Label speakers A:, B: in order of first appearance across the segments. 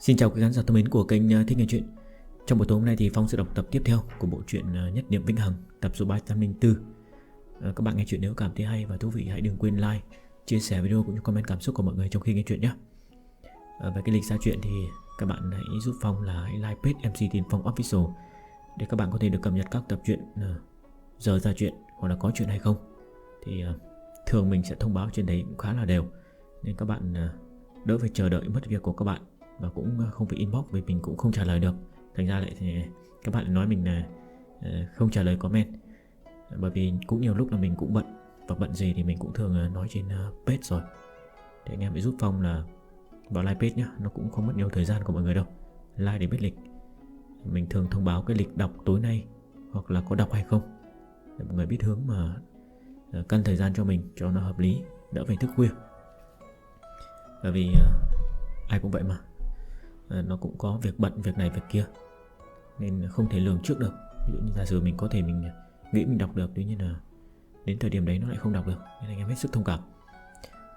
A: Xin chào quý khán giả thân mến của kênh à, Thích Nghe Chuyện. Trong buổi tối hôm nay thì Phong sẽ đọc tập tiếp theo của bộ truyện à, Nhất Niệm Vĩnh Hằng tập số 304 à, Các bạn nghe chuyện nếu cảm thấy hay và thú vị hãy đừng quên like, chia sẻ video cũng như comment cảm xúc của mọi người trong khi nghe chuyện nhé. À, Về cái lịch ra chuyện thì các bạn hãy giúp Phong là hãy like page MC tiền Phong Official Để các bạn có thể được cập nhật các tập truyện à, giờ ra chuyện hoặc là có chuyện hay không. Thì thường mình sẽ thông báo trên đấy cũng khá là đều. Nên các bạn đỡ phải chờ đợi mất việc của các bạn và cũng ờ, không phải inbox vì mình cũng không trả lời được. Thành ra lại thì các bạn nói mình là ờ, không trả lời comment. Bởi vì cũng nhiều lúc là mình cũng bận và bận gì thì mình cũng thường ờ, nói trên page rồi. Thì anh em hãy giúp phong là vào like page nhá, nó cũng không mất nhiều thời gian của mọi người đâu. Like để biết lịch. Mình thường thông báo cái lịch đọc tối nay hoặc là có đọc hay không. Để mọi người biết hướng mà cân thời gian cho mình cho nó hợp lý, đỡ phải thức khuya. Bởi vì ai cũng vậy mà. Ờ, nó cũng có việc bận việc này việc kia. Nên không thể lường trước được. Ví dụ như giả sử mình có thể mình ờ, nghĩ mình đọc được tuy nhiên là đến thời điểm đấy nó lại không đọc được. Nên anh em hết sức thông cảm.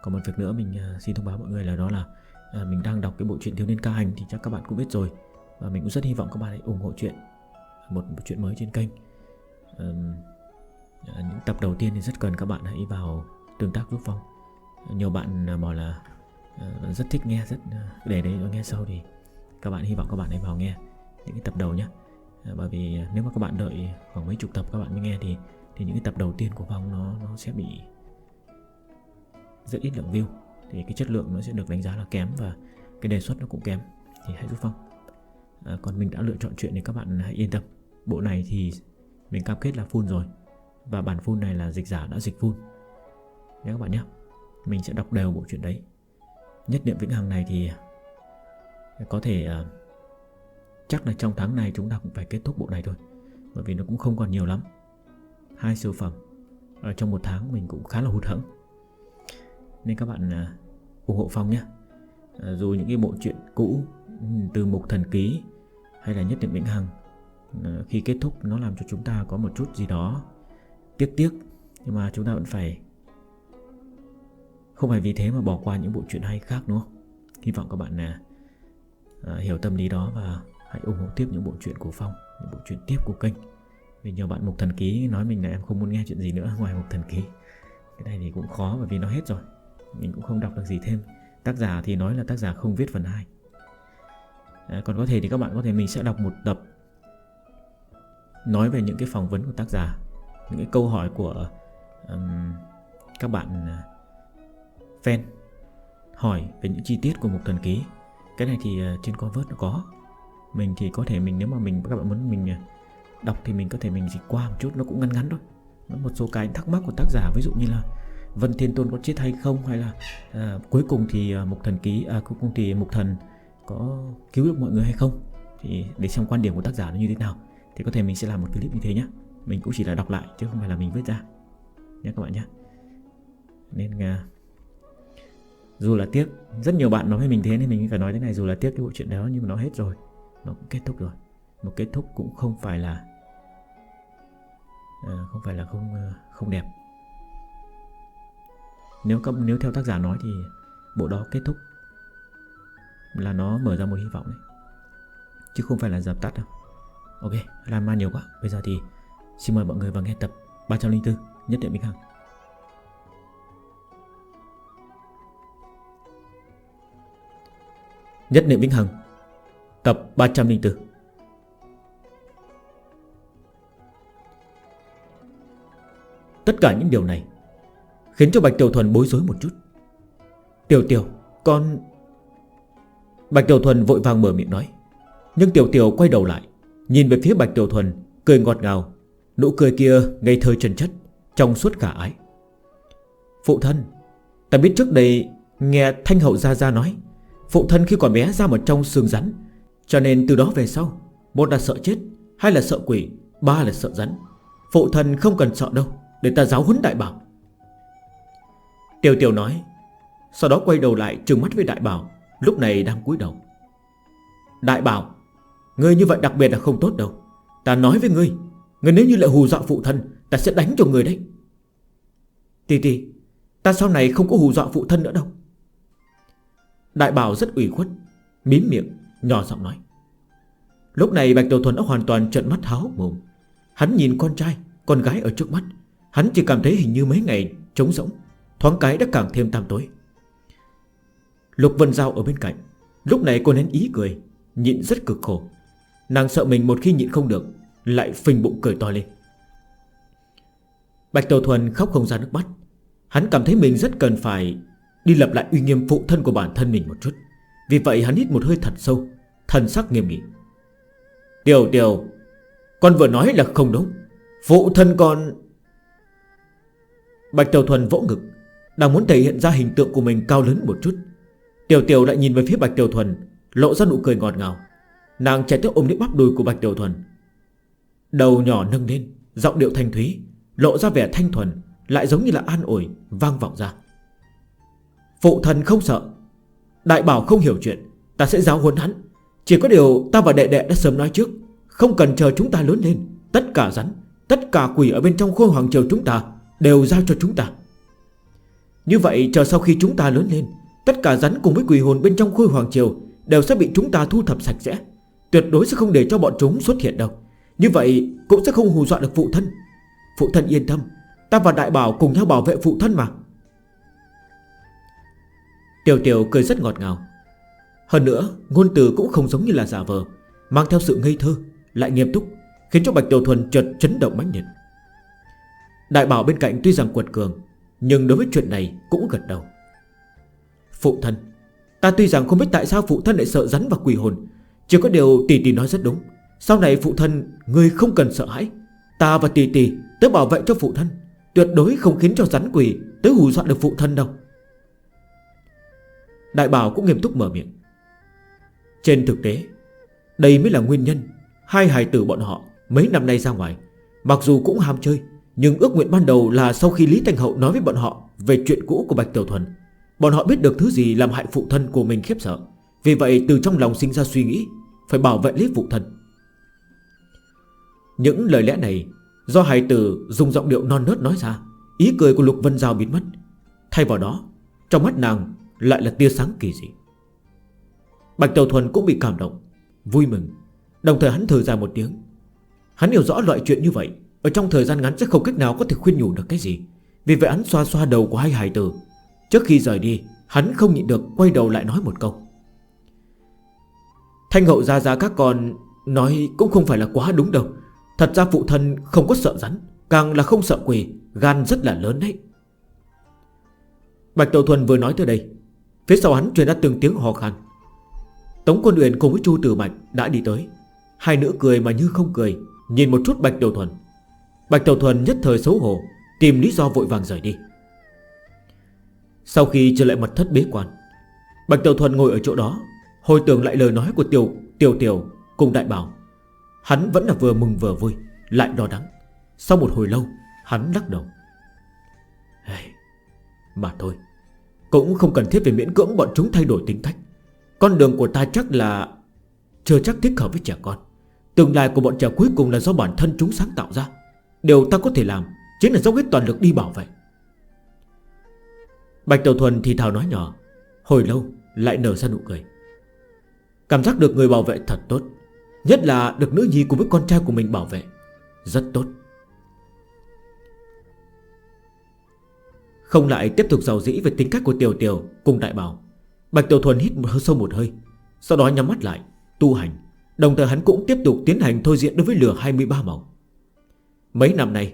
A: Còn một việc nữa mình ờ, xin thông báo mọi người là đó là à, mình đang đọc cái bộ truyện thiếu niên ca hành thì chắc các bạn cũng biết rồi. Và mình cũng rất hy vọng các bạn hãy ủng hộ chuyện một, một chuyện mới trên kênh. À, những tập đầu tiên thì rất cần các bạn hãy vào tương tác giúp phong. Nhiều bạn bảo là rất thích nghe rất để đấy nghe sau thì các bạn hy vọng các bạn hãy vào nghe những cái tập đầu nhé à, bởi vì à, nếu mà các bạn đợi khoảng mấy chục tập các bạn mới nghe thì thì những cái tập đầu tiên của phong nó nó sẽ bị rất ít lượng view. Thì cái chất lượng nó sẽ được đánh giá là kém và cái đề xuất nó cũng kém. Thì hãy giúp phong. À, còn mình đã lựa chọn chuyện thì các bạn hãy yên tâm. Bộ này thì mình cam kết là full rồi. Và bản full này là dịch giả đã dịch full. Nhé các bạn nhé mình sẽ đọc đều bộ chuyện đấy. Nhất niệm vĩnh hằng này thì có thể uh, chắc là trong tháng này chúng ta cũng phải kết thúc bộ này thôi bởi vì nó cũng không còn nhiều lắm. Hai siêu phẩm ở trong một tháng mình cũng khá là hụt hẫng. Nên các bạn uh, ủng hộ phong nhé. Uh, dù những cái bộ truyện cũ ừ, từ mục thần ký hay là nhất định vĩnh hằng uh, khi kết thúc nó làm cho chúng ta có một chút gì đó tiếc tiếc nhưng mà chúng ta vẫn phải không phải vì thế mà bỏ qua những bộ truyện hay khác đúng không? Hy vọng các bạn uh, Ờ, hiểu tâm lý đó và hãy ủng hộ tiếp những bộ truyện của Phong, những bộ truyện tiếp của kênh. Vì nhiều bạn Mục Thần Ký nói mình là em không muốn nghe chuyện gì nữa ngoài Mục Thần Ký. Cái này thì cũng khó bởi vì nó hết rồi. Mình cũng không đọc được gì thêm. Tác giả thì nói là tác giả không viết phần 2. À, ờ, còn có thể thì các bạn có thể mình sẽ đọc một tập nói về những cái phỏng vấn của tác giả, những cái câu hỏi của um, các bạn ờ, fan hỏi về những chi tiết của Mục Thần Ký cái này thì ờ, trên convert nó có. Mình thì có thể mình nếu mà mình các bạn muốn mình ờ, đọc thì mình có thể mình dịch qua một chút nó cũng ngắn ngắn thôi. Nó một số cái thắc mắc của tác giả ví dụ như là Vân Thiên Tôn có chết hay không hay là à, cuối cùng thì Mục Thần ký à, cuối cùng thì Mục Thần có cứu được mọi người hay không? Thì để xem quan điểm của tác giả nó như thế nào thì có thể mình sẽ làm một clip như thế nhé mình cũng chỉ là đọc lại chứ không phải là mình viết ra. Nhé các bạn nhé nên à, dù là tiếc rất nhiều bạn nói với mình thế nên mình phải nói thế này. Dù là tiếc cái bộ chuyện đó nhưng mà nó hết rồi nó cũng kết thúc rồi. Một kết thúc cũng không phải là à, không phải là không à, không đẹp. Nếu nếu theo tác giả nói thì bộ đó kết thúc là nó mở ra một hy vọng đấy. Chứ không phải là dập tắt đâu. Ok làm man nhiều quá. Bây giờ thì xin mời mọi người vào nghe tập 304 nhất định minh hằng. Nhất niệm vĩnh hằng, Tập 304 Tất cả những điều này Khiến cho Bạch Tiểu Thuần bối rối một chút. Tiểu Tiểu, Con Bạch Tiểu Thuần vội vàng mở miệng nói, Nhưng Tiểu Tiểu quay đầu lại, Nhìn về phía Bạch Tiểu Thuần, Cười ngọt ngào, Nụ cười kia ngây thơ trần chất, Trong suốt cả ái. Phụ thân, Ta biết trước đây Nghe Thanh Hậu Gia Gia nói Phụ thân khi còn bé ra một trong xương rắn. Cho nên từ đó về sau, Một là sợ chết, Hai là sợ quỷ, Ba là sợ rắn. Phụ thân không cần sợ đâu, Để ta giáo huấn đại bảo. Tiêu tiêu nói, Sau đó quay đầu lại trừng mắt với đại bảo, Lúc này đang cúi đầu. Đại bảo, Ngươi như vậy đặc biệt là không tốt đâu. Ta nói với ngươi Ngươi nếu như lại hù dọa phụ thân, Ta sẽ đánh cho ngươi đấy. Tì tì, Ta sau này không có hù dọa phụ thân nữa đâu. Đại bảo rất ủy khuất, Mím miệng, nhỏ giọng nói. Lúc này Bạch Tiểu Thuần đã hoàn toàn trận mắt háo mồm. Hắn nhìn con trai, Con gái ở trước mắt. Hắn chỉ cảm thấy hình như mấy ngày trống rỗng, Thoáng cái đã càng thêm tam tối. Lục Vân Giao ở bên cạnh, Lúc này cô nén ý cười, Nhịn rất cực khổ. Nàng sợ mình một khi nhịn không được, Lại phình bụng cười to lên. Bạch Tiểu Thuần khóc không ra nước mắt. Hắn cảm thấy mình rất cần phải Đi lập lại uy nghiêm phụ thân của bản thân mình một chút. Vì vậy hắn hít một hơi thật sâu, Thần sắc nghiêm nghị. Tiểu tiểu, Con vừa nói là không đúng. Phụ thân con Bạch Tiểu Thuần vỗ ngực, Đang muốn thể hiện ra hình tượng của mình cao lớn một chút. Tiểu tiểu lại nhìn về phía Bạch Tiểu Thuần, Lộ ra nụ cười ngọt ngào. Nàng chạy tới ôm lấy bắp đùi của Bạch Tiểu Thuần. Đầu nhỏ nâng lên, Giọng điệu thanh thúy, Lộ ra vẻ thanh thuần, Lại giống như là an ủi, Vang vọng ra. Phụ thần không sợ. Đại bảo không hiểu chuyện, Ta sẽ giáo huấn hắn. Chỉ có điều ta và đệ đệ đã sớm nói trước, Không cần chờ chúng ta lớn lên. Tất cả rắn, Tất cả quỷ ở bên trong khô hoàng triều chúng ta Đều giao cho chúng ta. Như vậy chờ sau khi chúng ta lớn lên, Tất cả rắn cùng với quỷ hồn bên trong khôi hoàng triều Đều sẽ bị chúng ta thu thập sạch sẽ. Tuyệt đối sẽ không để cho bọn chúng xuất hiện đâu. Như vậy cũng sẽ không hù dọa được phụ thân. Phụ thân yên tâm, Ta và đại bảo cùng nhau bảo vệ phụ thân mà. Tiểu tiểu cười rất ngọt ngào. Hơn nữa, ngôn từ cũng không giống như là giả vờ, Mang theo sự ngây thơ, Lại nghiêm túc, Khiến cho Bạch Tiểu Thuần chợt chấn động mãnh liệt. Đại bảo bên cạnh tuy rằng quật cường, Nhưng đối với chuyện này cũng gật đầu. Phụ thân, Ta tuy rằng không biết tại sao phụ thân lại sợ rắn và quỷ hồn, Chỉ có điều tỷ tỷ nói rất đúng. Sau này phụ thân Người không cần sợ hãi. Ta và tỷ tỷ tới bảo vệ cho phụ thân, Tuyệt đối không khiến cho rắn quỷ Tới hù dọa được phụ thân đâu. Đại Bảo cũng nghiêm túc mở miệng. Trên thực tế, Đây mới là nguyên nhân Hai hài tử bọn họ mấy năm nay ra ngoài. Mặc dù cũng ham chơi, Nhưng ước nguyện ban đầu là sau khi Lý Thanh Hậu nói với bọn họ Về chuyện cũ của Bạch Tiểu Thuần, Bọn họ biết được thứ gì làm hại phụ thân của mình khiếp sợ. Vì vậy, từ trong lòng sinh ra suy nghĩ, Phải bảo vệ lý phụ thân. Những lời lẽ này Do hài tử dùng giọng điệu non nớt nói ra, Ý cười của Lục Vân Giao biến mất. Thay vào đó, Trong mắt nàng lại là tia sáng kỳ dị. Bạch Tàu Thuần cũng bị cảm động, Vui mừng. Đồng thời hắn thở dài một tiếng. Hắn hiểu rõ loại chuyện như vậy, Ở trong thời gian ngắn sẽ không cách nào có thể khuyên nhủ được cái gì. Vì vậy hắn xoa xoa đầu của hai hài tử. Trước khi rời đi, Hắn không nhịn được quay đầu lại nói một câu. Thanh hậu ra ra các con Nói cũng không phải là quá đúng đâu. Thật ra phụ thân không có sợ rắn, Càng là không sợ quỷ, Gan rất là lớn đấy. Bạch Tàu Thuần vừa nói tới đây Phía sau hắn truyền ra từng tiếng hò khăn Tống quân luyện cùng với Chu Tử Bạch đã đi tới. Hai nữ cười mà như không cười Nhìn một chút Bạch Tiểu Thuần. Bạch Tiểu Thuần nhất thời xấu hổ Tìm lý do vội vàng rời đi. Sau khi trở lại mật thất bế quan Bạch Tiểu Thuần ngồi ở chỗ đó Hồi tưởng lại lời nói của Tiểu Tiểu Tiểu cùng đại bảo. Hắn vẫn là vừa mừng vừa vui Lại đo đắng Sau một hồi lâu hắn lắc đầu. Hey, Mà thôi cũng không cần thiết về miễn cưỡng bọn chúng thay đổi tính cách. Con đường của ta chắc là Chưa chắc thích hợp với trẻ con. Tương lai của bọn trẻ cuối cùng là do bản thân chúng sáng tạo ra. Điều ta có thể làm Chính là dốc hết toàn lực đi bảo vệ. Bạch Tiểu Thuần thì thào nói nhỏ, Hồi lâu lại nở ra nụ cười. Cảm giác được người bảo vệ thật tốt, Nhất là được nữ nhi cùng với con trai của mình bảo vệ, Rất tốt. Không lại tiếp tục giàu dĩ về tính cách của Tiểu Tiểu Cùng Đại Bảo. Bạch Tiểu Thuần hít một hơi sâu một hơi, Sau đó nhắm mắt lại, Tu hành. Đồng thời hắn cũng tiếp tục tiến hành thôi diện đối với lửa 23 màu. Mấy năm nay,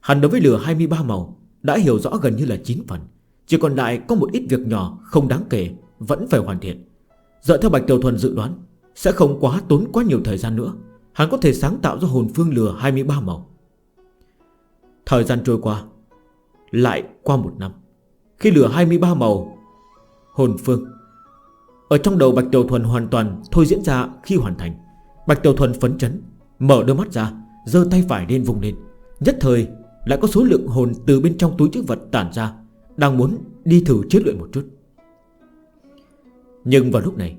A: Hắn đối với lửa 23 màu Đã hiểu rõ gần như là 9 phần, Chỉ còn lại có một ít việc nhỏ không đáng kể Vẫn phải hoàn thiện. Dựa theo Bạch Tiểu Thuần dự đoán, Sẽ không quá tốn quá nhiều thời gian nữa, Hắn có thể sáng tạo ra hồn phương lửa 23 màu. Thời gian trôi qua lại qua một năm. Khi lửa 23 màu, Hồn phương. Ở trong đầu Bạch Tiểu Thuần hoàn toàn thôi diễn ra khi hoàn thành. Bạch Tiểu Thuần phấn chấn, Mở đôi mắt ra, giơ tay phải lên vùng lên. Nhất thời, lại có số lượng hồn từ bên trong túi chữ vật tản ra, Đang muốn đi thử chế luyện một chút. Nhưng vào lúc này,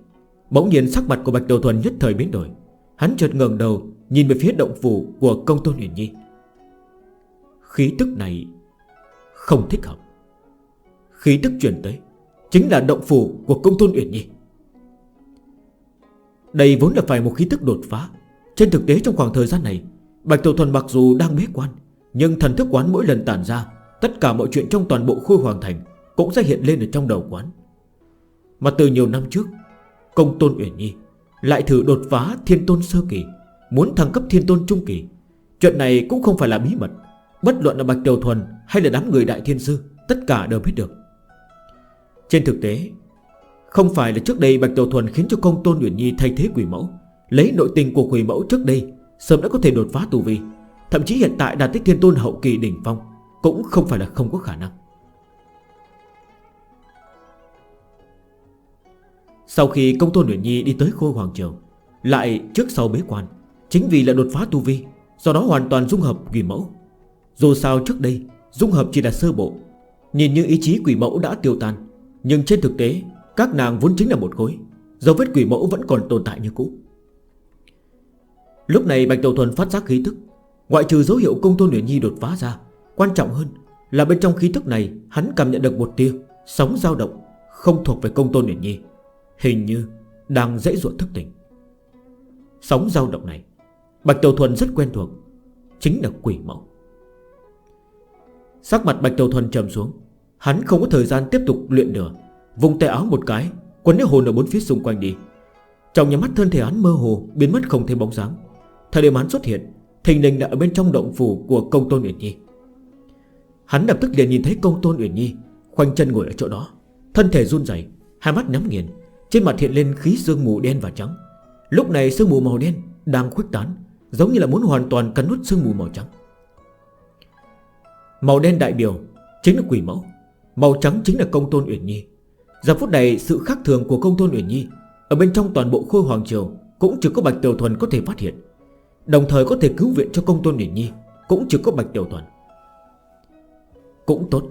A: Bỗng nhiên sắc mặt của Bạch tiểu Thuần nhất thời biến đổi. Hắn chợt ngẩng đầu, Nhìn về phía động phủ của công tôn huyền nhi. Khí tức này không thích hợp. Khí tức chuyển tới, Chính là động phủ của công tôn Uyển Nhi. Đây vốn là phải một khí tức đột phá. Trên thực tế trong khoảng thời gian này, Bạch Tiểu Thuần mặc dù đang bế quan, Nhưng thần thức quán mỗi lần tản ra, Tất cả mọi chuyện trong toàn bộ khu hoàng thành Cũng sẽ hiện lên ở trong đầu quán. Mà từ nhiều năm trước, Công tôn Uyển Nhi Lại thử đột phá thiên tôn sơ kỳ, Muốn thăng cấp thiên tôn trung kỳ. Chuyện này cũng không phải là bí mật Bất luận là Bạch Tiểu Thuần hay là đám người Đại Thiên Sư, Tất cả đều biết được. Trên thực tế, Không phải là trước đây Bạch Tiểu Thuần khiến cho công tôn Nguyễn Nhi thay thế quỷ mẫu, Lấy nội tình của quỷ mẫu trước đây, Sớm đã có thể đột phá tù vi. Thậm chí hiện tại đạt tích thiên tôn hậu kỳ đỉnh phong Cũng không phải là không có khả năng. Sau khi công tôn Nguyễn Nhi đi tới khôi hoàng trường Lại trước sau bế quan, Chính vì là đột phá tu vi, Do đó hoàn toàn dung hợp quỷ mẫu dù sao trước đây, Dung hợp chỉ là sơ bộ. Nhìn như ý chí quỷ mẫu đã tiêu tan, Nhưng trên thực tế, Các nàng vốn chính là một khối. Dấu vết quỷ mẫu vẫn còn tồn tại như cũ. Lúc này Bạch Đầu Thuần phát giác khí tức. Ngoại trừ dấu hiệu công tôn Nguyễn Nhi đột phá ra, Quan trọng hơn là bên trong khí tức này Hắn cảm nhận được một tia Sóng dao động không thuộc về công tôn Nguyễn Nhi, Hình như đang dễ dụa thức tỉnh. Sóng dao động này, Bạch Đầu Thuần rất quen thuộc, Chính là quỷ mẫu. Sắc mặt Bạch Đầu Thuần trầm xuống. Hắn không có thời gian tiếp tục luyện nữa Vùng tay áo một cái, Quấn lấy hồn ở bốn phía xung quanh đi. Trong nhà mắt thân thể hắn mơ hồ, Biến mất không thấy bóng dáng. Thời điểm hắn xuất hiện, Thình lình đã ở bên trong động phủ của công tôn Uyển Nhi. Hắn lập tức liền nhìn thấy công tôn Uyển Nhi Khoanh chân ngồi ở chỗ đó. Thân thể run dày Hai mắt nhắm nghiền, Trên mặt hiện lên khí sương mù đen và trắng. Lúc này sương mù màu đen đang khuếch tán, Giống như là muốn hoàn toàn cắn nút sương mù màu trắng. Màu đen đại biểu Chính là quỷ mẫu, Màu trắng chính là công tôn Uyển Nhi. Giờ phút này, sự khác thường của công tôn Uyển Nhi Ở bên trong toàn bộ khôi hoàng triều Cũng chỉ có Bạch Tiểu Thuần có thể phát hiện. Đồng thời có thể cứu viện cho công tôn Uyển Nhi Cũng chỉ có Bạch Tiểu Thuần. Cũng tốt,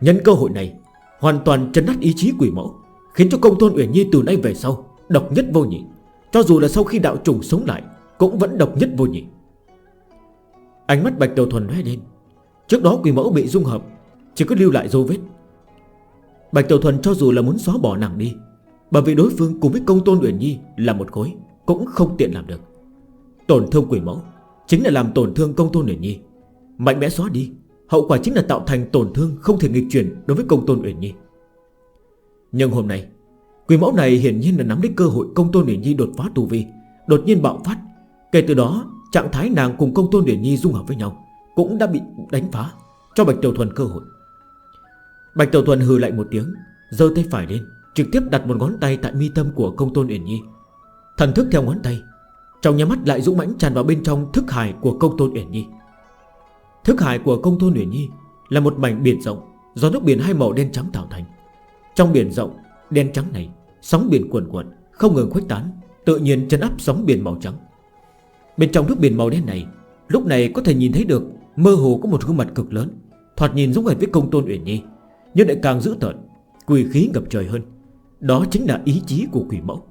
A: Nhân cơ hội này Hoàn toàn chấn nát ý chí quỷ mẫu, Khiến cho công tôn Uyển Nhi từ nay về sau Độc nhất vô nhị. Cho dù là sau khi đạo trùng sống lại Cũng vẫn độc nhất vô nhị. Ánh mắt Bạch Tiểu Thuần nói lên Trước đó quỷ mẫu bị dung hợp, Chỉ có lưu lại dấu vết. Bạch Tiểu Thuần cho dù là muốn xóa bỏ nàng đi, Bởi vì đối phương cùng với công tôn Uyển Nhi Là một khối, cũng không tiện làm được. Tổn thương quỷ mẫu Chính là làm tổn thương công tôn Uyển Nhi. Mạnh mẽ xóa đi, Hậu quả chính là tạo thành tổn thương không thể nghịch chuyển Đối với công tôn Uyển Nhi. Nhưng hôm nay, Quỷ mẫu này hiển nhiên là nắm lấy cơ hội công tôn Uyển Nhi đột phá tu vi, Đột nhiên bạo phát. Kể từ đó, trạng thái nàng cùng công tôn Uyển Nhi dung hợp với nhau. Cũng đã bị đánh phá. Cho Bạch Tiểu Thuần cơ hội. Bạch Tiểu Thuần hừ lạnh một tiếng, giơ tay phải lên, Trực tiếp đặt một ngón tay tại mi tâm của công tôn Uyển Nhi. Thần thức theo ngón tay, Trong nhà mắt lại dũng mãnh tràn vào bên trong thức hải của công tôn Uyển Nhi. Thức hải của công tôn Uyển Nhi Là một mảnh biển rộng, Do nước biển hai màu đen trắng tạo thành. Trong biển rộng, đen trắng này, Sóng biển cuồn cuộn, không ngừng khuếch tán, Tự nhiên chấn áp sóng biển màu trắng. Bên trong nước biển màu đen này, Lúc này có thể nhìn thấy được Mơ hồ có một gương mặt cực lớn, Thoạt nhìn giống hệt với công tôn Uyển Nhi, Nhưng lại càng dữ tợn Quỷ khí ngập trời hơn. Đó chính là ý chí của quỷ mẫu.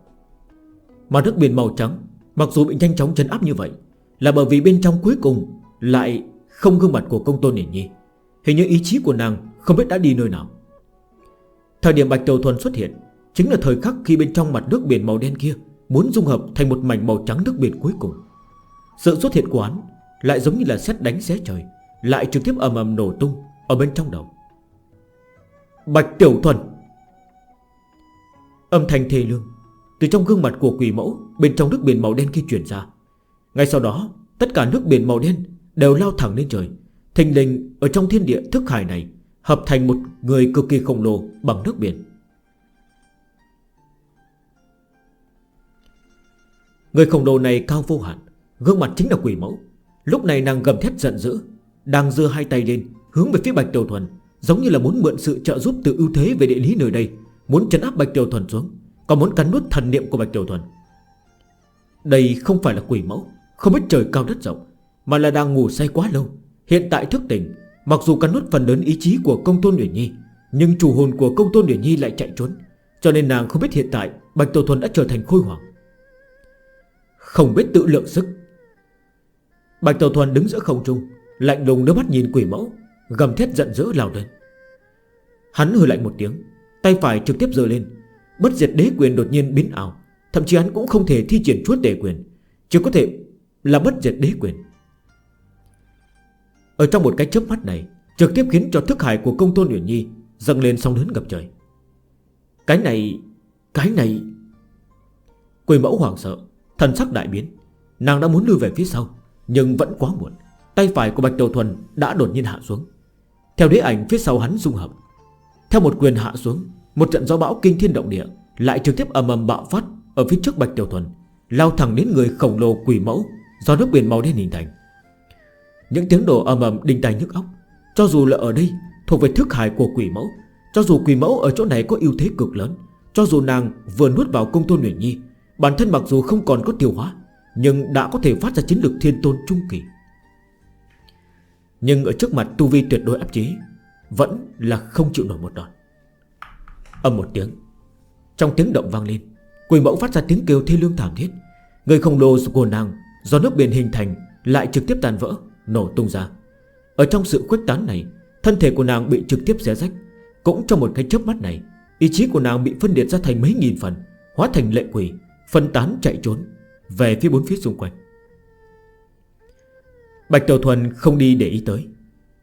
A: Mà nước biển màu trắng, Mặc dù bị nhanh chóng chấn áp như vậy, Là bởi vì bên trong cuối cùng Lại không gương mặt của công tôn Uyển Nhi. Hình như ý chí của nàng không biết đã đi nơi nào. Thời điểm Bạch Tiểu Thuần xuất hiện, Chính là thời khắc khi bên trong mặt nước biển màu đen kia Muốn dung hợp thành một mảnh màu trắng nước biển cuối cùng. Sự xuất hiện của hắn lại giống như là xét đánh xé trời, Lại trực tiếp ầm ầm nổ tung Ở bên trong đầu. Bạch Tiểu Thuần. Âm thanh thê lương Từ trong gương mặt của quỷ mẫu Bên trong nước biển màu đen khi chuyển ra. Ngay sau đó, tất cả nước biển màu đen Đều lao thẳng lên trời, Thình lình ở trong thiên địa thức hải này Hợp thành một người cực kỳ khổng lồ Bằng nước biển. Người khổng lồ này cao vô hạn, Gương mặt chính là quỷ mẫu. Lúc này nàng gầm thét giận dữ, Đang dưa hai tay lên, Hướng về phía Bạch Tiểu Thuần, Giống như là muốn mượn sự trợ giúp từ ưu thế về địa lý nơi đây, Muốn chấn áp Bạch Tiểu Thuần xuống, Còn muốn cắn nuốt thần niệm của Bạch Tiểu Thuần. Đây không phải là quỷ mẫu, Không biết trời cao đất rộng, Mà là đang ngủ say quá lâu. Hiện tại thức tỉnh, Mặc dù cắn nuốt phần lớn ý chí của công tôn Nguyễn Nhi, Nhưng chủ hồn của công tôn Nguyễn Nhi lại chạy trốn, Cho nên nàng không biết hiện tại Bạch Tiểu Thuần đã trở thành khôi hoàng Không biết tự lượng sức Bạch Tàu Thuần đứng giữa không trung, Lạnh lùng nước mắt nhìn quỷ mẫu, Gầm thét giận dữ lao lên. Hắn hư lạnh một tiếng, Tay phải trực tiếp rời lên, Bất diệt đế quyền đột nhiên biến ảo, Thậm chí hắn cũng không thể thi triển chuốt tể quyền, Chỉ có thể là bất diệt đế quyền. Ở trong một cái chớp mắt này, Trực tiếp khiến cho thức hải của công tôn Uyển Nhi Dâng lên song lớn ngập trời. Cái này Cái này. Quỷ mẫu hoảng sợ, Thần sắc đại biến, Nàng đã muốn lưu về phía sau. Nhưng vẫn quá muộn, Tay phải của Bạch Đầu Thuần đã đột nhiên hạ xuống. Theo đế ảnh, phía sau hắn dung hợp. Theo một quyền hạ xuống, Một trận gió bão kinh thiên động địa Lại trực tiếp ầm ầm bạo phát Ở phía trước Bạch tiểu Thuần, Lao thẳng đến người khổng lồ quỷ mẫu Do nước biển màu đen hình thành. Những tiếng đồ ầm ầm đinh tai nhức óc, Cho dù là ở đây, thuộc về thức hải của quỷ mẫu, Cho dù quỷ mẫu ở chỗ này có ưu thế cực lớn, Cho dù nàng vừa nuốt vào công tôn Nguyễn Nhi, Bản thân mặc dù không còn có tiêu hóa nhưng đã có thể phát ra chiến lược thiên tôn trung kỳ. Nhưng ở trước mặt tu vi tuyệt đối áp chế, Vẫn là không chịu nổi một đòn. Âm một tiếng, Trong tiếng động vang lên, Quỳ mẫu phát ra tiếng kêu thê lương thảm thiết. Người khổng lồ của nàng, Do nước biển hình thành, lại trực tiếp tàn vỡ, Nổ tung ra. Ở trong sự khuếch tán này, Thân thể của nàng bị trực tiếp xé rách. Cũng trong một cái chớp mắt này, Ý chí của nàng bị phân liệt ra thành mấy nghìn phần, Hóa thành lệ quỷ, Phân tán chạy trốn. Về phía bốn phía xung quanh. Bạch Tiểu Thuần không đi để ý tới.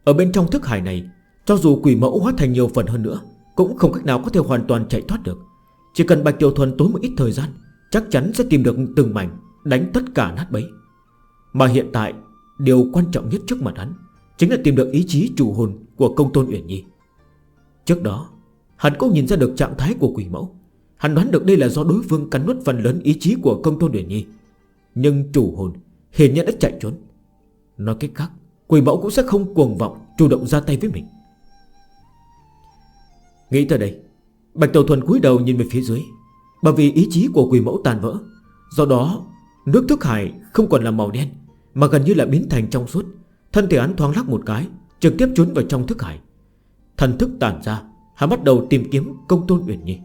A: Ở bên trong thức hải này, Cho dù quỷ mẫu hóa thành nhiều phần hơn nữa, Cũng không cách nào có thể hoàn toàn chạy thoát được. Chỉ cần Bạch Tiểu Thuần tối một ít thời gian, Chắc chắn sẽ tìm được từng mảnh, Đánh tất cả nát bấy. Mà hiện tại, Điều quan trọng nhất trước mặt hắn Chính là tìm được ý chí chủ hồn của công tôn Uyển Nhi. Trước đó, Hắn cũng nhìn ra được trạng thái của quỷ mẫu. Hắn đoán được đây là do đối phương cắn nuốt phần lớn ý chí của công tôn Uyển Nhi. Nhưng chủ hồn hiển nhiên đã chạy trốn. Nói cách khác, Quỷ mẫu cũng sẽ không cuồng vọng Chủ động ra tay với mình. Nghĩ tới đây, Bạch Tàu Thuần cúi đầu nhìn về phía dưới, Bởi vì ý chí của quỷ mẫu tàn vỡ. Do đó, nước thức hải không còn là màu đen, Mà gần như là biến thành trong suốt. Thân thể án thoáng lắc một cái, Trực tiếp trốn vào trong thức hải. Thần thức tàn ra, Hắn bắt đầu tìm kiếm công tôn Uyển Nhi.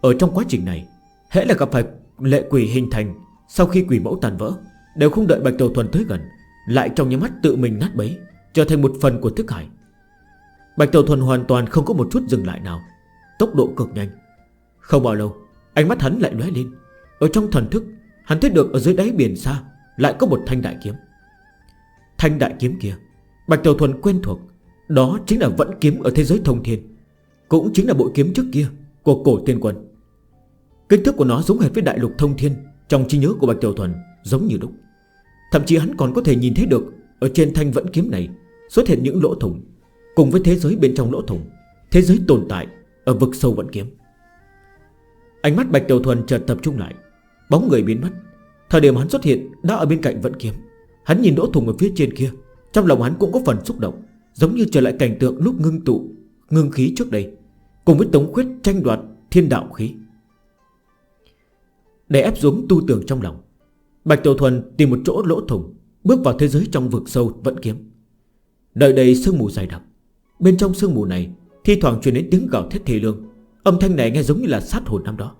A: Ở trong quá trình này Hẽ là gặp phải lệ quỷ hình thành sau khi quỷ mẫu tàn vỡ, Đều không đợi Bạch Tiểu Thuần tới gần, Lại trong những mắt tự mình nát bấy, Trở thành một phần của thức hải. Bạch Tiểu Thuần hoàn toàn không có một chút dừng lại nào, Tốc độ cực nhanh. Không bao lâu, Ánh mắt hắn lại lóe lên. Ở trong thần thức, Hắn thấy được ở dưới đáy biển xa Lại có một thanh đại kiếm. Thanh đại kiếm kia, Bạch Tiểu Thuần quen thuộc, Đó chính là vẫn kiếm ở thế giới thông thiên, Cũng chính là bộ kiếm trước kia Của cổ tiên quân. Kích thước của nó giống hệt với đại lục thông thiên trong trí nhớ của Bạch Tiểu Thuần, Giống như đúc Thậm chí hắn còn có thể nhìn thấy được, Ở trên thanh vẫn kiếm này, Xuất hiện những lỗ thủng. Cùng với thế giới bên trong lỗ thủng, Thế giới tồn tại Ở vực sâu vẫn kiếm. Ánh mắt Bạch Tiểu Thuần chợt tập trung lại, Bóng người biến mất. Thời điểm hắn xuất hiện đã ở bên cạnh vẫn kiếm. Hắn nhìn lỗ thủng ở phía trên kia, Trong lòng hắn cũng có phần xúc động, Giống như trở lại cảnh tượng lúc ngưng tụ, Ngưng khí trước đây. Cùng với tống khuyết tranh đoạt thiên đạo khí. Để ép xuống tu tưởng trong lòng. Bạch Tiểu Thuần tìm một chỗ lỗ thủng, Bước vào thế giới trong vực sâu vẫn kiếm. Đợi đầy sương mù dày đặc. Bên trong sương mù này, Thi thoảng truyền đến tiếng gào thét thị lương. Âm thanh này nghe giống như là sát hồn năm đó.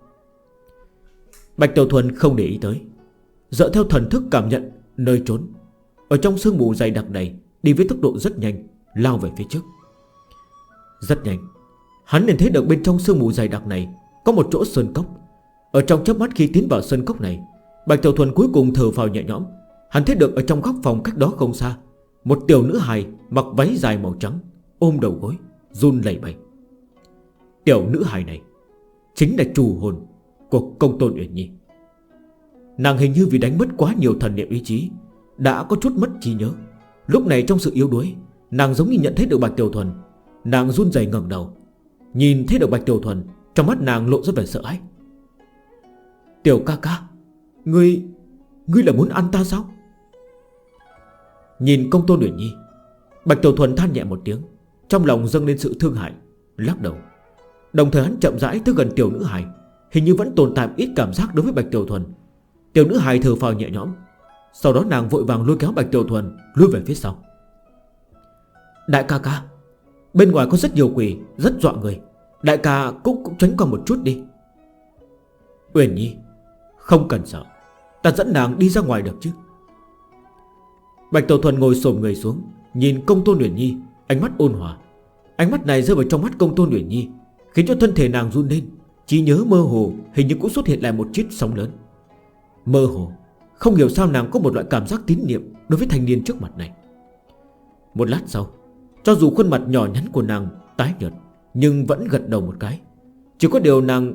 A: Bạch Tiểu Thuần không để ý tới. Dựa theo thần thức cảm nhận Nơi trốn, Ở trong sương mù dày đặc này Đi với tốc độ rất nhanh, Lao về phía trước. Rất nhanh. Hắn liền thấy được bên trong sương mù dày đặc này Có một chỗ sơn cốc. Ở trong chớp mắt khi tiến vào sân cốc này, Bạch Tiểu Thuần cuối cùng thở vào nhẹ nhõm. Hắn thấy được ở trong góc phòng cách đó không xa, Một tiểu nữ hài mặc váy dài màu trắng, Ôm đầu gối, Run lẩy bẩy. Tiểu nữ hài này Chính là chủ hồn của công tôn Uyển Nhi. Nàng hình như vì đánh mất quá nhiều thần niệm ý chí, Đã có chút mất trí nhớ. Lúc này trong sự yếu đuối, Nàng giống như nhận thấy được Bạch Tiểu Thuần. Nàng run dày ngẩng đầu, Nhìn thấy được Bạch Tiểu Thuần, Trong mắt nàng lộ rất vẻ sợ hãi. Tiểu ca ca Ngươi Ngươi là muốn ăn ta sao? Nhìn công tôn Uyển Nhi Bạch Tiểu Thuần than nhẹ một tiếng Trong lòng dâng lên sự thương hại Lắc đầu. Đồng thời hắn chậm rãi tới gần tiểu nữ hài Hình như vẫn tồn tại ít cảm giác đối với Bạch Tiểu Thuần. Tiểu nữ hài thở phào nhẹ nhõm Sau đó nàng vội vàng lôi kéo Bạch Tiểu Thuần Lôi về phía sau. Đại ca ca Bên ngoài có rất nhiều quỷ Rất dọa người. Đại ca cũng, cũng tránh qua một chút đi. Uyển Nhi không cần sợ, Ta dẫn nàng đi ra ngoài được chứ? Bạch Tàu Thuần ngồi xổm người xuống, Nhìn công tôn Nguyễn Nhi, Ánh mắt ôn hòa. Ánh mắt này rơi vào trong mắt công tôn Nguyễn Nhi, Khiến cho thân thể nàng run lên. Chỉ nhớ mơ hồ hình như cũng xuất hiện lại một chiếc sóng lớn. Mơ hồ, Không hiểu sao nàng có một loại cảm giác tín niệm Đối với thanh niên trước mặt này. Một lát sau, Cho dù khuôn mặt nhỏ nhắn của nàng tái nhợt, Nhưng vẫn gật đầu một cái. Chỉ có điều nàng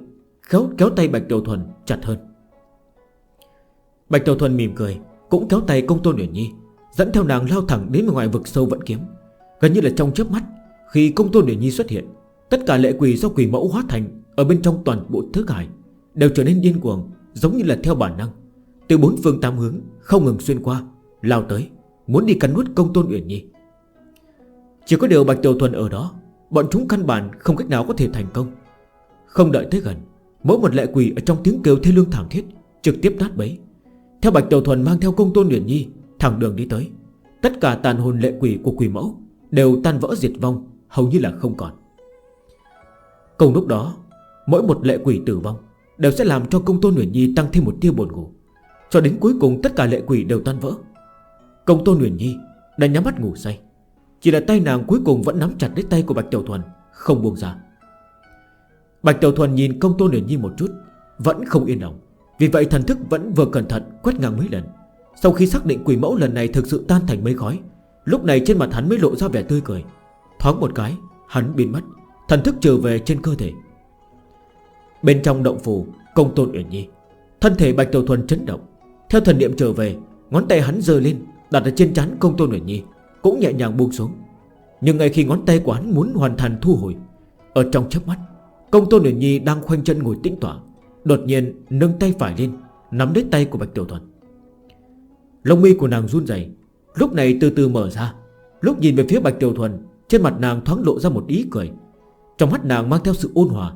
A: kéo kéo tay Bạch Tiểu Thuần chặt hơn. Bạch Tiểu Thuần mỉm cười, Cũng kéo tay công tôn Uyển Nhi, Dẫn theo nàng lao thẳng đến ngoài vực sâu vận kiếm. Gần như là trong chớp mắt, Khi công tôn Uyển Nhi xuất hiện, Tất cả lệ quỷ do quỷ mẫu hóa thành Ở bên trong toàn bộ thức hải Đều trở nên điên cuồng, Giống như là theo bản năng. Từ bốn phương tám hướng, không ngừng xuyên qua, Lao tới, muốn đi cắn nuốt công tôn Uyển Nhi. Chỉ có điều Bạch Tiểu Thuần ở đó, Bọn chúng căn bản không cách nào có thể thành công. Không đợi tới gần, Mỗi một lệ quỷ ở trong tiếng kêu thê lương thảm thiết, Trực tiếp nát bấy. Theo Bạch Tiểu Thuần mang theo công tôn Nguyễn Nhi, Thẳng đường đi tới. Tất cả tàn hồn lệ quỷ của quỷ mẫu Đều tan vỡ diệt vong, Hầu như là không còn. Cùng lúc đó, Mỗi một lệ quỷ tử vong Đều sẽ làm cho công tôn Nguyễn Nhi tăng thêm một tia buồn ngủ. Cho đến cuối cùng, tất cả lệ quỷ đều tan vỡ. Công tôn Nguyễn Nhi Đã nhắm mắt ngủ say. Chỉ là tay nàng cuối cùng vẫn nắm chặt lấy tay của Bạch Tiểu Thuần, Không buông ra. Bạch Tiểu Thuần nhìn công tôn Nguyễn Nhi một chút, Vẫn không yên lòng. Vì vậy thần thức vẫn vừa cẩn thận, quét ngang mấy lần. Sau khi xác định quỷ mẫu lần này thực sự tan thành mấy khói, Lúc này trên mặt hắn mới lộ ra vẻ tươi cười. Thoáng một cái, Hắn biến mất, Thần thức trở về trên cơ thể. Bên trong động phủ, Công tôn uyển nhi, Thân thể Bạch Tiểu Thuần chấn động. Theo thần niệm trở về, Ngón tay hắn dơ lên, Đặt ở trên chán công tôn uyển nhi, Cũng nhẹ nhàng buông xuống. Nhưng ngay khi ngón tay của hắn muốn hoàn thành thu hồi, Ở trong chớp mắt, Công tôn uyển nhi đang khoanh chân ngồi tĩnh tỏa Đột nhiên, nâng tay phải lên, Nắm đứt tay của Bạch Tiểu Thuần. Lông mi của nàng run dày Lúc này từ từ mở ra. Lúc nhìn về phía Bạch Tiểu Thuần, Trên mặt nàng thoáng lộ ra một ý cười. Trong mắt nàng mang theo sự ôn hòa,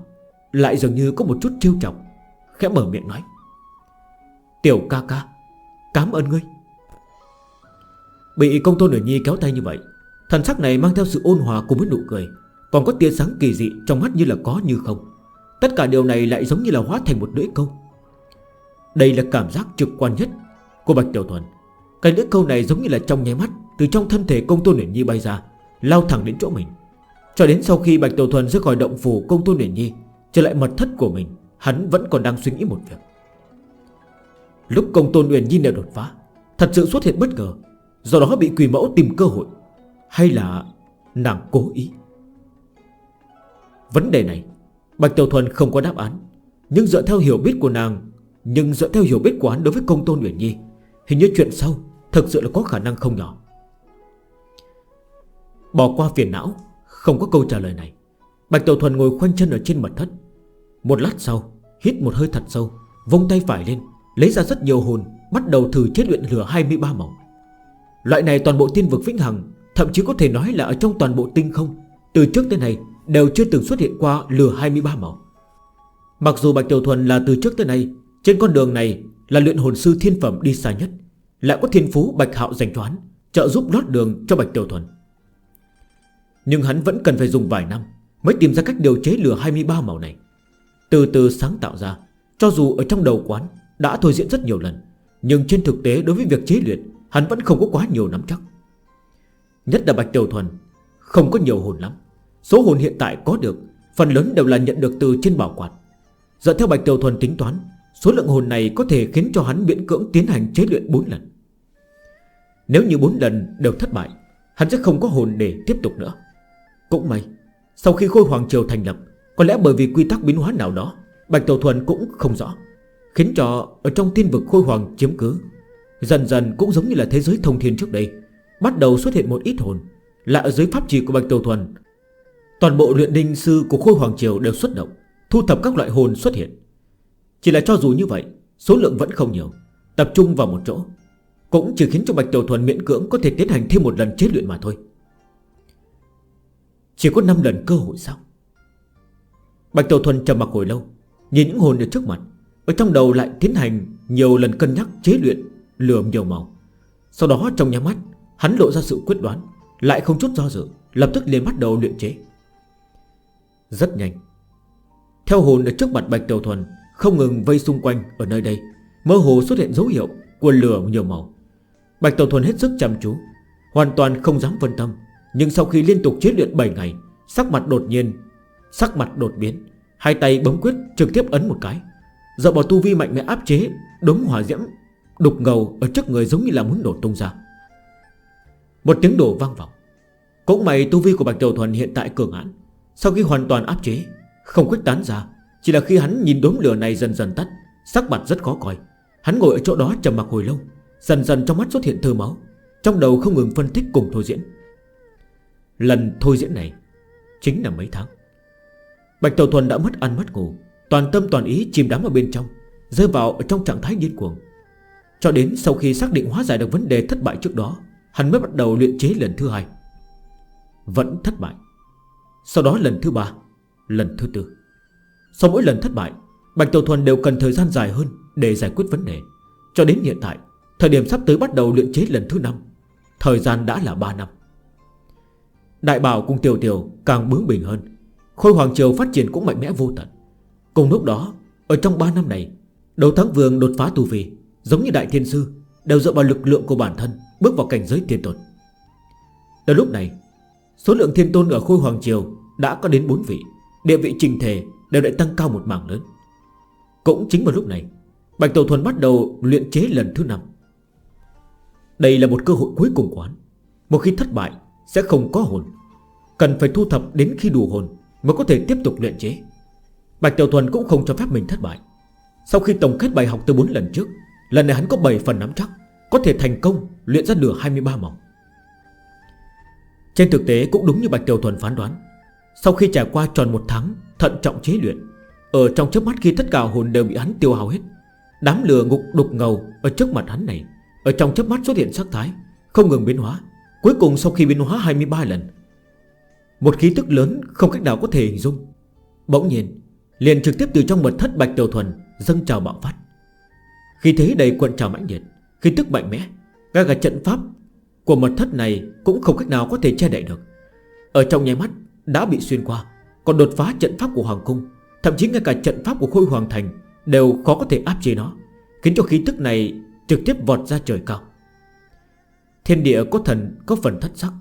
A: Lại dường như có một chút trêu chọc, Khẽ mở miệng nói. Tiểu ca ca Cám ơn ngươi. Bị công tôn nữ nhi kéo tay như vậy, Thần sắc này mang theo sự ôn hòa cùng với nụ cười, Còn có tia sáng kỳ dị trong mắt như là có như không. Tất cả điều này lại giống như là hóa thành một lưỡi câu. Đây là cảm giác trực quan nhất Của Bạch Tiểu Thuần. Cái lưỡi câu này giống như là trong nháy mắt, Từ trong thân thể công tôn Nguyễn Nhi bay ra, Lao thẳng đến chỗ mình. Cho đến sau khi Bạch Tiểu Thuần rơi khỏi động phủ công tôn Nguyễn Nhi, Trở lại mật thất của mình, Hắn vẫn còn đang suy nghĩ một việc. Lúc công tôn Nguyễn Nhi đều đột phá, Thật sự xuất hiện bất ngờ, Do đó bị quỷ mẫu tìm cơ hội, Hay là nàng cố ý? Vấn đề này Bạch Tiểu Thuần không có đáp án. Nhưng dựa theo hiểu biết của nàng, Nhưng dựa theo hiểu biết của hắn đối với công tôn Uyển Nhi, Hình như chuyện sau Thực sự là có khả năng không nhỏ. Bỏ qua phiền não, Không có câu trả lời này. Bạch Tiểu Thuần ngồi khoanh chân ở trên mật thất. Một lát sau, Hít một hơi thật sâu Vông tay phải lên, Lấy ra rất nhiều hồn, Bắt đầu thử chế luyện lửa 23 màu. Loại này toàn bộ tiên vực vĩnh hằng, Thậm chí có thể nói là ở trong toàn bộ tinh không, Từ trước tới nay Đều chưa từng xuất hiện qua lửa 23 màu. Mặc dù Bạch Tiểu Thuần là từ trước tới nay, Trên con đường này là luyện hồn sư thiên phẩm đi xa nhất, Lại có thiên phú Bạch Hạo dành cho hắn Trợ giúp lót đường cho Bạch Tiểu Thuần. Nhưng hắn vẫn cần phải dùng vài năm Mới tìm ra cách điều chế lửa 23 màu này. Từ từ sáng tạo ra, Cho dù ở trong đầu quán Đã thôi diễn rất nhiều lần, Nhưng trên thực tế đối với việc chế luyện, Hắn vẫn không có quá nhiều nắm chắc. Nhất là Bạch Tiểu Thuần Không có nhiều hồn lắm Số hồn hiện tại có được, Phần lớn đều là nhận được từ trên bảo quạt. Dựa theo Bạch Tiểu Thuần tính toán, Số lượng hồn này có thể khiến cho hắn miễn cưỡng tiến hành chế luyện 4 lần. Nếu như 4 lần đều thất bại, Hắn sẽ không có hồn để tiếp tục nữa. Cũng may, Sau khi Khôi Hoàng Triều thành lập, Có lẽ bởi vì quy tắc biến hóa nào đó, Bạch Tiểu Thuần cũng không rõ, Khiến cho ở trong thiên vực Khôi Hoàng chiếm cứ, Dần dần cũng giống như là thế giới thông thiên trước đây, Bắt đầu xuất hiện một ít hồn, Là ở dưới pháp trì của Bạch Tiểu Thuần Toàn bộ luyện đinh sư của Khôi Hoàng Triều đều xuất động, Thu thập các loại hồn xuất hiện. Chỉ là cho dù như vậy, Số lượng vẫn không nhiều, Tập trung vào một chỗ. Cũng chỉ khiến cho Bạch Tiểu Thuần miễn cưỡng Có thể tiến hành thêm một lần chế luyện mà thôi. Chỉ có 5 lần cơ hội sao? Bạch Tiểu Thuần trầm mặc hồi lâu, Nhìn những hồn ở trước mặt. Ở trong đầu lại tiến hành nhiều lần cân nhắc chế luyện Lườm nhiều màu. Sau đó trong nhà mắt, Hắn lộ ra sự quyết đoán, Lại không chút do dự, Lập tức liền bắt đầu luyện chế rất nhanh. Theo hồn ở trước mặt Bạch Tiểu Thuần, Không ngừng vây xung quanh ở nơi đây, Mơ hồ xuất hiện dấu hiệu của lửa nhiều màu. Bạch Tiểu Thuần hết sức chăm chú, Hoàn toàn không dám phân tâm, Nhưng sau khi liên tục chiến luyện 7 ngày, Sắc mặt đột nhiên, Sắc mặt đột biến, Hai tay bấm quyết trực tiếp ấn một cái. Dạo bỏ tu vi mạnh mẽ áp chế, Đống hỏa diễm đục ngầu ở trước người giống như là muốn nổ tung ra. Một tiếng đổ vang vọng. Cũng may tu vi của Bạch Tiểu Thuần hiện tại cường hãn. Sau khi hoàn toàn áp chế, Không khuếch tán ra, Chỉ là khi hắn nhìn đốm lửa này dần dần tắt, Sắc mặt rất khó coi. Hắn ngồi ở chỗ đó trầm mặc hồi lâu, Dần dần trong mắt xuất hiện thơ máu, Trong đầu không ngừng phân tích cùng thôi diễn. Lần thôi diễn này Chính là mấy tháng. Bạch Tàu Thuần đã mất ăn mất ngủ, Toàn tâm toàn ý chìm đắm ở bên trong, Rơi vào ở trong trạng thái điên cuồng. Cho đến sau khi xác định hóa giải được vấn đề thất bại trước đó, Hắn mới bắt đầu luyện chế lần thứ hai. Vẫn thất bại. Sau đó lần thứ ba, Lần thứ tư. Sau mỗi lần thất bại, Bạch Tiểu Thuần đều cần thời gian dài hơn để giải quyết vấn đề. Cho đến hiện tại, Thời điểm sắp tới bắt đầu luyện chế lần thứ năm, Thời gian đã là 3 năm. Đại bảo cùng Tiểu Tiểu càng bướng bỉnh hơn. Khôi Hoàng Triều phát triển cũng mạnh mẽ vô tận. Cùng lúc đó, Ở trong 3 năm này Đầu thắng vương đột phá tù vi, Giống như Đại Thiên Sư, Đều dựa vào lực lượng của bản thân Bước vào cảnh giới tiên tột Từ lúc này Số lượng thiên tôn ở khôi hoàng triều Đã có đến 4 vị. Địa vị trình thể đều lại tăng cao một mảng lớn. Cũng chính vào lúc này, Bạch Tổ Thuần bắt đầu luyện chế lần thứ năm. Đây là một cơ hội cuối cùng của hắn. Một khi thất bại, Sẽ không có hồn. Cần phải thu thập đến khi đủ hồn Mới có thể tiếp tục luyện chế. Bạch Tiểu Thuần cũng không cho phép mình thất bại. Sau khi tổng kết bài học từ 4 lần trước, Lần này hắn có 7 phần nắm chắc, Có thể thành công luyện ra nửa 23 mỏng trên thực tế cũng đúng như Bạch Tiểu Thuần phán đoán. Sau khi trải qua tròn một tháng Thận trọng chế luyện, Ở trong trước mắt khi tất cả hồn đều bị hắn tiêu hào hết, Đám lửa ngục đục ngầu Ở trước mặt hắn này, Ở trong chớp mắt xuất hiện sắc thái, Không ngừng biến hóa, Cuối cùng sau khi biến hóa 23 lần, Một khí tức lớn không cách nào có thể hình dung. Bỗng nhiên, Liền trực tiếp từ trong mật thất Bạch Tiểu Thuần Dâng trào bạo phát. Khi thế đầy quận trào mãnh nhiệt Khi tức mạnh mẽ Các cả trận pháp của mật thất này Cũng không cách nào có thể che đậy được. Ở trong nháy mắt, đã bị xuyên qua, Còn đột phá trận pháp của Hoàng Cung, Thậm chí ngay cả trận pháp của Khôi Hoàng Thành Đều khó có thể áp chế nó, Khiến cho khí tức này trực tiếp vọt ra trời cao. Thiên địa có thần, có phần thất sắc,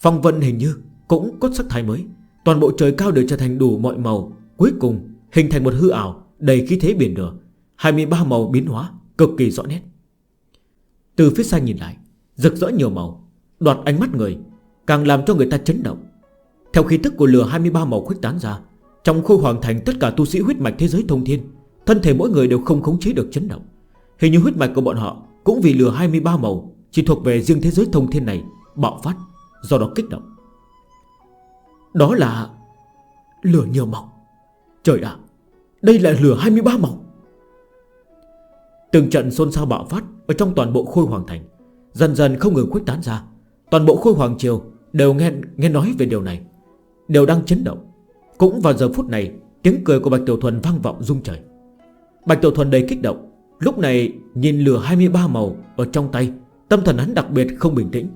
A: Phong vân hình như cũng có sắc thái mới. Toàn bộ trời cao đều trở thành đủ mọi màu, Cuối cùng hình thành một hư ảo Đầy khí thế biển lửa 23 màu biến hóa cực kỳ rõ nét. Từ phía xa nhìn lại Rực rỡ nhiều màu, Đoạt ánh mắt người, Càng làm cho người ta chấn động. Theo khí tức của lửa 23 màu khuếch tán ra, Trong khôi hoàn thành tất cả tu sĩ huyết mạch thế giới thông thiên, Thân thể mỗi người đều không khống chế được chấn động. Hình như huyết mạch của bọn họ Cũng vì lửa 23 màu Chỉ thuộc về riêng thế giới thông thiên này Bạo phát, Do đó kích động. Đó là Lửa nhiều màu. Trời ạ, Đây là lửa 23 màu. Từng trận xôn xao bạo phát Ở trong toàn bộ khôi hoàng thành. Dần dần không ngừng khuếch tán ra. Toàn bộ khôi hoàng triều đều nghe nghe nói về điều này, Đều đang chấn động. Cũng vào giờ phút này, Tiếng cười của Bạch Tiểu Thuần vang vọng rung trời. Bạch Tiểu Thuần đầy kích động, Lúc này nhìn lửa 23 màu Ở trong tay, Tâm thần hắn đặc biệt không bình tĩnh.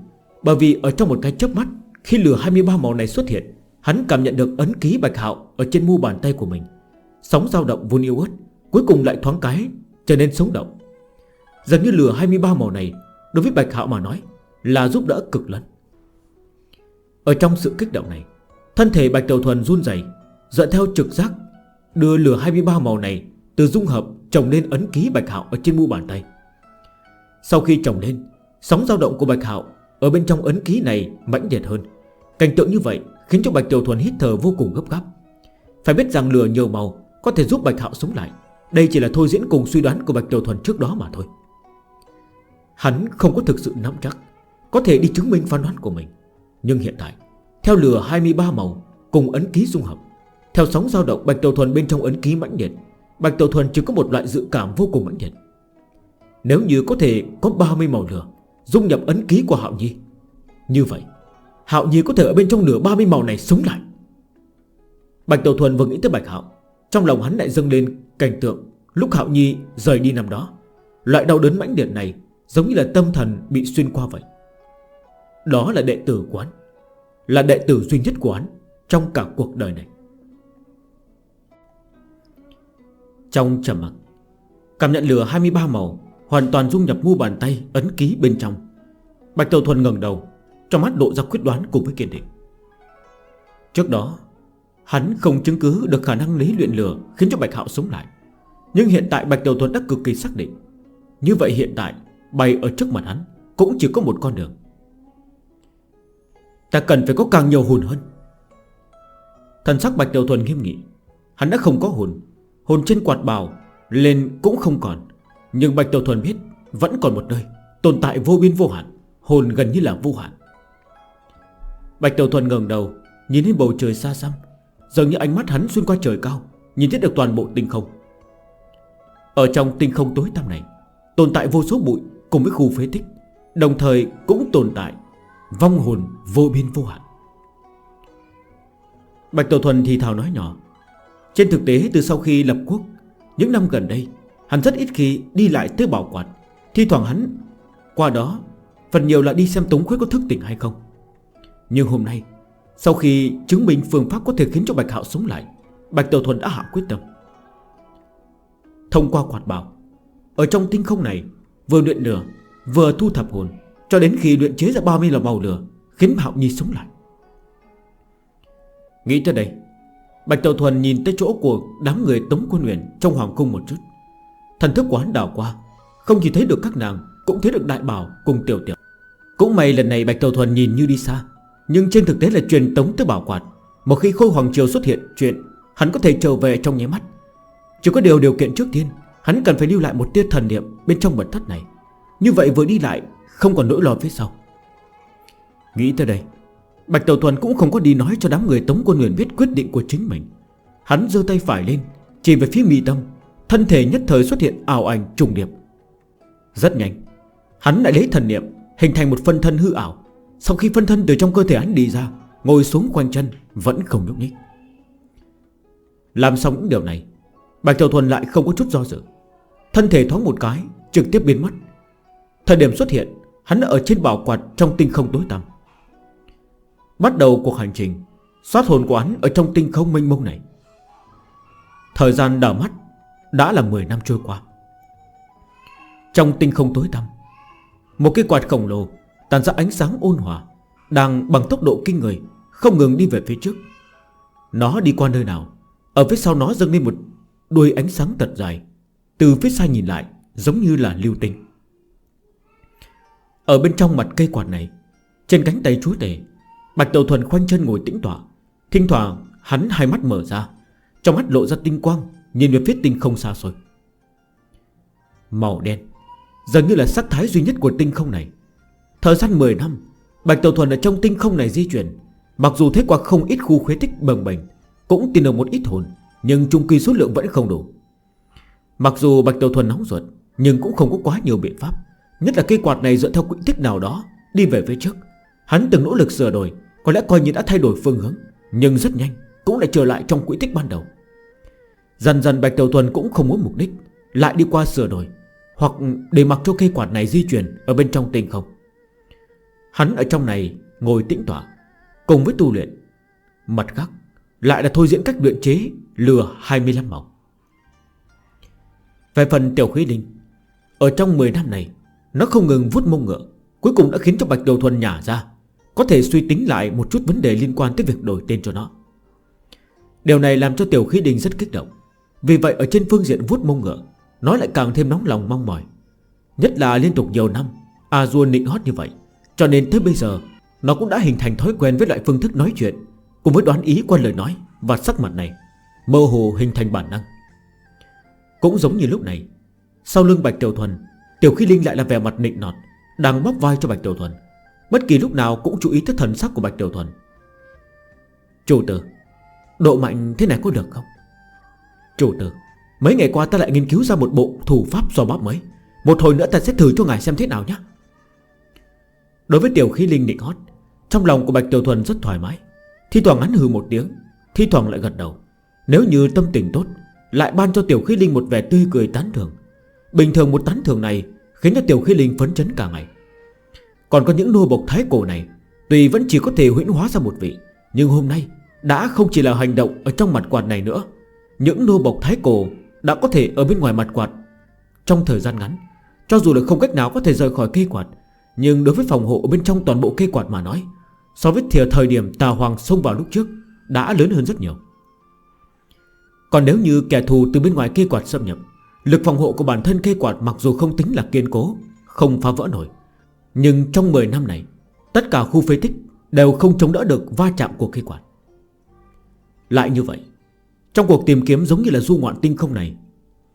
A: Bởi vì ở trong một cái chớp mắt, Khi lửa 23 màu này xuất hiện, Hắn cảm nhận được ấn ký Bạch Hạo Ở trên mu bàn tay của mình. Sóng dao động vun yêu ớt, Cuối cùng lại thoáng cái, Trở nên sống động. Giống như lửa 23 màu này Đối với Bạch Hạo mà nói, Là giúp đỡ cực lớn. Ở trong sự kích động này, Thân thể Bạch tiểu Thuần run dày Dựa theo trực giác, Đưa lửa 23 màu này Từ dung hợp trồng lên ấn ký Bạch Hạo ở trên mu bàn tay. Sau khi trồng lên, Sóng dao động của Bạch Hạo Ở bên trong ấn ký này mãnh liệt hơn. Cảnh tượng như vậy khiến cho Bạch Tiểu Thuần hít thở vô cùng gấp gáp. Phải biết rằng lửa nhiều màu Có thể giúp Bạch Hạo sống lại. Đây chỉ là thôi diễn cùng suy đoán của Bạch Tiểu Thuần trước đó mà thôi. Hắn không có thực sự nắm chắc, Có thể đi chứng minh phán đoán của mình. Nhưng hiện tại, Theo lửa 23 màu cùng ấn ký dung hợp, Theo sóng dao động Bạch Tiểu Thuần bên trong ấn ký mãnh liệt, Bạch Tiểu Thuần chỉ có một loại dự cảm vô cùng mãnh liệt. Nếu như có thể có 30 màu lửa Dung nhập ấn ký của Hạo Nhi, Như vậy, Hạo Nhi có thể ở bên trong lửa 30 màu này sống lại. Bạch Tiểu Thuần vừa nghĩ tới Bạch Hạo, Trong lòng hắn lại dâng lên cảnh tượng Lúc Hạo Nhi rời đi năm đó. Loại đau đớn mãnh liệt này Giống như là tâm thần bị xuyên qua vậy. Đó là đệ tử quán Là đệ tử duy nhất của hắn Trong cả cuộc đời này. Trong trầm mặc, Cảm nhận lửa 23 màu Hoàn toàn dung nhập mu bàn tay ấn ký bên trong. Bạch Tàu Thuần ngẩng đầu, Trong mắt lộ ra quyết đoán cùng với kiên định. Trước đó, Hắn không chứng cứ được khả năng lý luyện lửa Khiến cho Bạch Hạo sống lại. Nhưng hiện tại Bạch Tàu Thuần đã cực kỳ xác định. Như vậy hiện tại Bay ở trước mặt hắn, Cũng chỉ có một con đường. Ta cần phải có càng nhiều hồn hơn. Thần sắc Bạch Đầu Thuần nghiêm nghị. Hắn đã không có hồn Hồn trên quạt bào, Lên cũng không còn. Nhưng Bạch Đầu Thuần biết, Vẫn còn một nơi, Tồn tại vô biên vô hạn, Hồn gần như là vô hạn. Bạch Đầu Thuần ngừng đầu, Nhìn lên bầu trời xa xăm, Dường như ánh mắt hắn xuyên qua trời cao, Nhìn thấy được toàn bộ tinh không. Ở trong tinh không tối tăm này, Tồn tại vô số bụi cùng với khu phế tích Đồng thời cũng tồn tại Vong hồn vô biên vô hạn. Bạch Tổ Thuần thì thào nói nhỏ Trên thực tế từ sau khi lập quốc Những năm gần đây Hắn rất ít khi đi lại tới bảo quản, Thi thoảng hắn Qua đó Phần nhiều là đi xem Tống Khuyết có thức tỉnh hay không. Nhưng hôm nay Sau khi chứng minh phương pháp có thể khiến cho Bạch Hạo sống lại Bạch Tổ Thuần đã hạ quyết tâm. Thông qua quạt bảo Ở trong tinh không này Vừa luyện lửa, Vừa thu thập hồn, Cho đến khi luyện chế ra 30 lò màu lửa, Khiến Hạo Nhi sống lại. Nghĩ tới đây, Bạch Tàu Thuần nhìn tới chỗ của đám người Tống Quân Nguyễn Trong hoàng cung một chút. Thần thức của hắn đảo qua, Không chỉ thấy được các nàng, Cũng thấy được đại bảo cùng tiểu tiểu. Cũng may lần này Bạch Tàu Thuần nhìn như đi xa, Nhưng trên thực tế là truyền tống tới bảo quạt. Một khi Khôi Hoàng Triều xuất hiện chuyện, Hắn có thể trở về trong nháy mắt. Chỉ có điều điều kiện trước tiên Hắn cần phải lưu lại một tia thần niệm Bên trong mật thất này. Như vậy vừa đi lại, không còn nỗi lo phía sau. Nghĩ tới đây, Bạch Tàu Thuần cũng không có đi nói cho đám người Tống Quân Nguyễn biết quyết định của chính mình. Hắn dơ tay phải lên, Chỉ về phía mi tâm. Thân thể nhất thời xuất hiện ảo ảnh trùng điệp. Rất nhanh, Hắn lại lấy thần niệm Hình thành một phân thân hư ảo. Sau khi phân thân từ trong cơ thể hắn đi ra, Ngồi xuống quanh chân, Vẫn không nhúc nhích. Làm xong những điều này Bạch Tiểu Thuần lại không có chút do dự. Thân thể thoáng một cái, Trực tiếp biến mất. Thời điểm xuất hiện, Hắn ở trên bảo quạt trong tinh không tối tăm. Bắt đầu cuộc hành trình Xoát hồn của hắn ở trong tinh không mênh mông này. Thời gian đảo mắt, Đã là 10 năm trôi qua. Trong tinh không tối tăm, Một cái quạt khổng lồ Tàn ra ánh sáng ôn hòa, Đang bằng tốc độ kinh người, Không ngừng đi về phía trước. Nó đi qua nơi nào, Ở phía sau nó dâng lên một Đuôi ánh sáng thật dài, Từ phía xa nhìn lại, Giống như là lưu tinh. Ở bên trong mặt cây quạt này, Trên cánh tay chúa tể, Bạch Đầu Thuần khoanh chân ngồi tĩnh tọa. Thỉnh thoảng, hắn hai mắt mở ra, Trong mắt lộ ra tinh quang, Nhìn về phía tinh không xa xôi. Màu đen, Dường như là sắc thái duy nhất của tinh không này. Thời gian 10 năm, Bạch Tiểu Thuần ở trong tinh không này di chuyển. Mặc dù thấy qua không ít khu khuyết thích bồng bềnh, Cũng tìm được một ít hồn. Nhưng chung kỳ số lượng vẫn không đủ. Mặc dù Bạch Tiểu Thuần nóng ruột, Nhưng cũng không có quá nhiều biện pháp. Nhất là cây quạt này dựa theo quỹ tích nào đó, Đi về phía trước. Hắn từng nỗ lực sửa đổi, Có lẽ coi như đã thay đổi phương hướng, Nhưng rất nhanh, cũng lại trở lại trong quỹ tích ban đầu. Dần dần Bạch Tiểu Thuần cũng không muốn mục đích, Lại đi qua sửa đổi, Hoặc để mặc cho cây quạt này di chuyển Ở bên trong tinh không. Hắn ở trong này ngồi tĩnh tỏa Cùng với tu luyện, Mặt khác lại là thôi diễn cách luyện chế, Lừa 25 mỏng Về phần tiểu khí linh, Ở trong 10 năm này, Nó không ngừng vút mông ngựa, Cuối cùng đã khiến cho Bạch Đầu Thuần nhả ra, Có thể suy tính lại một chút vấn đề liên quan tới việc đổi tên cho nó. Điều này làm cho tiểu khí đình rất kích động, Vì vậy ở trên phương diện vuốt mông ngựa, Nó lại càng thêm nóng lòng mong mỏi. Nhất là liên tục nhiều năm Azure nịnh hót như vậy, Cho nên tới bây giờ, Nó cũng đã hình thành thói quen với loại phương thức nói chuyện Cùng với đoán ý qua lời nói Và sắc mặt này Mơ hồ hình thành bản năng. Cũng giống như lúc này, Sau lưng Bạch Tiểu Thuần, Tiểu Khí Linh lại là vẻ mặt nịnh nọt, Đang bóp vai cho Bạch Tiểu Thuần. Bất kỳ lúc nào cũng chú ý tới thần sắc của Bạch Tiểu Thuần. Chủ tử, Độ mạnh thế này có được không? Chủ tử, Mấy ngày qua ta lại nghiên cứu ra một bộ thủ pháp do bóp mới. Một hồi nữa ta sẽ thử cho ngài xem thế nào nhé. Đối với Tiểu Khí Linh nịnh hót, Trong lòng của Bạch Tiểu Thuần rất thoải mái. Thi thoảng hắn hừ một tiếng, Thi thoảng lại gật đầu. Nếu như tâm tình tốt, Lại ban cho tiểu khí linh một vẻ tươi cười tán thưởng. Bình thường một tán thưởng này Khiến cho tiểu khí linh phấn chấn cả ngày. Còn có những nô bộc thái cổ này, Tuy vẫn chỉ có thể huyễn hóa ra một vị, Nhưng hôm nay đã không chỉ là hành động Ở trong mặt quạt này nữa. Những nô bộc thái cổ đã có thể ở bên ngoài mặt quạt. Trong thời gian ngắn, Cho dù là không cách nào có thể rời khỏi cây quạt, Nhưng đối với phòng hộ ở bên trong toàn bộ cây quạt mà nói So với thìa thời điểm tà hoàng xông vào lúc trước, Đã lớn hơn rất nhiều. Còn nếu như kẻ thù từ bên ngoài cây quạt xâm nhập, Lực phòng hộ của bản thân cây quạt mặc dù không tính là kiên cố, Không phá vỡ nổi. Nhưng trong 10 năm này, Tất cả khu phế tích đều không chống đỡ được va chạm của cây quạt. Lại như vậy, Trong cuộc tìm kiếm giống như là du ngoạn tinh không này,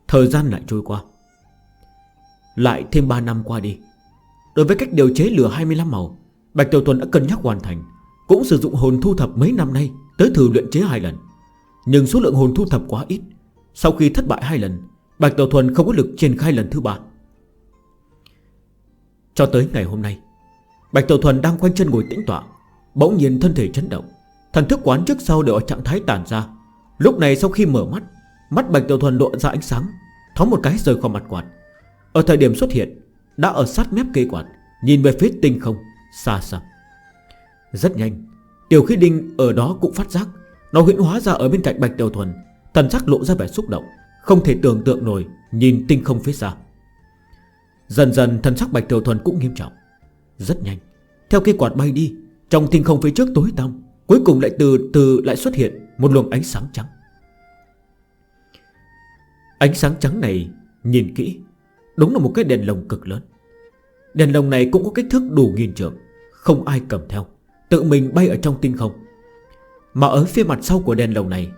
A: Thời gian lại trôi qua. Lại thêm 3 năm qua đi, Đối với cách điều chế lửa 25 màu Bạch Tiểu Tuần đã cân nhắc hoàn thành, Cũng sử dụng hồn thu thập mấy năm nay Tới thử luyện chế hai lần. Nhưng số lượng hồn thu thập quá ít. Sau khi thất bại hai lần, Bạch Tiểu Thuần không có lực triển khai lần thứ ba. Cho tới ngày hôm nay, Bạch Tiểu Thuần đang quanh chân ngồi tĩnh tọa, Bỗng nhiên thân thể chấn động. Thần thức quán trước sau đều ở trạng thái tàn ra. Lúc này sau khi mở mắt Mắt Bạch Tiểu Thuần lộ ra ánh sáng Thóng một cái rời khỏi mặt quạt. Ở thời điểm xuất hiện, Đã ở sát mép cây quạt, Nhìn về phía tinh không xa xa. Rất nhanh, Tiểu khí đinh ở đó cũng phát giác, Nó huyễn hóa ra ở bên cạnh Bạch Tiểu Thuần, thần sắc lộ ra vẻ xúc động, Không thể tưởng tượng nổi, nhìn tinh không phía xa. Dần dần thần sắc Bạch Tiểu Thuần cũng nghiêm trọng. Rất nhanh, Theo cái quạt bay đi, Trong tinh không phía trước tối tăm, Cuối cùng lại từ từ lại xuất hiện Một luồng ánh sáng trắng. Ánh sáng trắng này, Nhìn kỹ, Đúng là một cái đèn lồng cực lớn. Đèn lồng này cũng có kích thước đủ nghìn trượng. Không ai cầm theo. Tự mình bay ở trong tinh không. Mà ở phía mặt sau của đèn lồng này